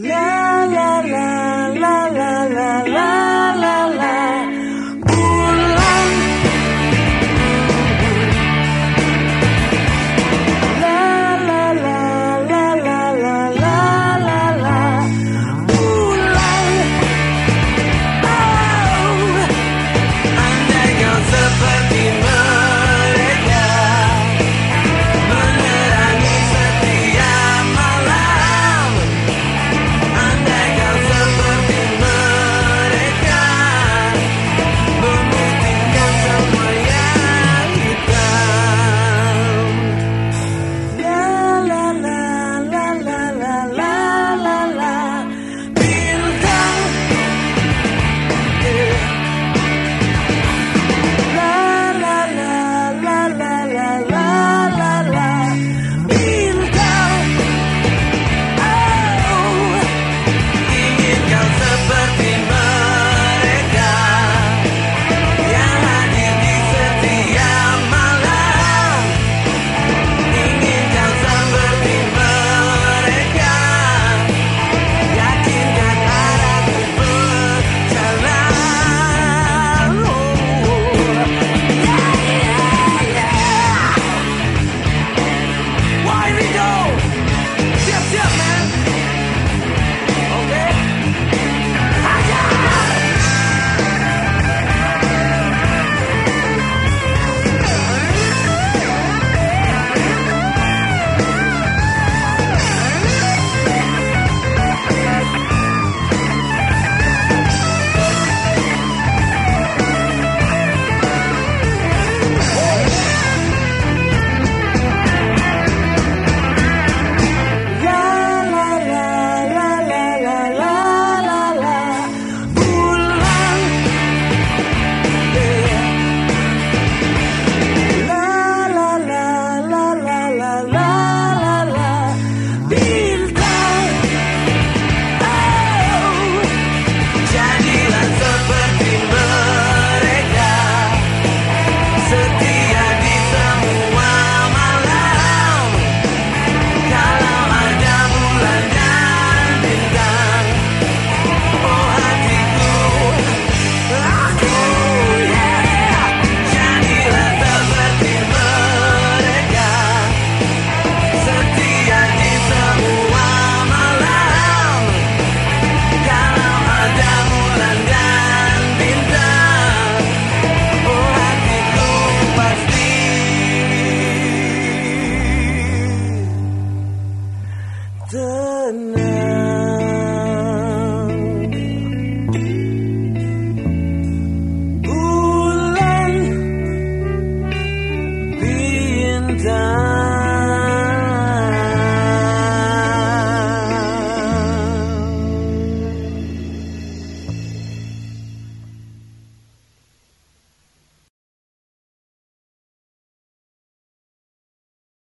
la la la. 的那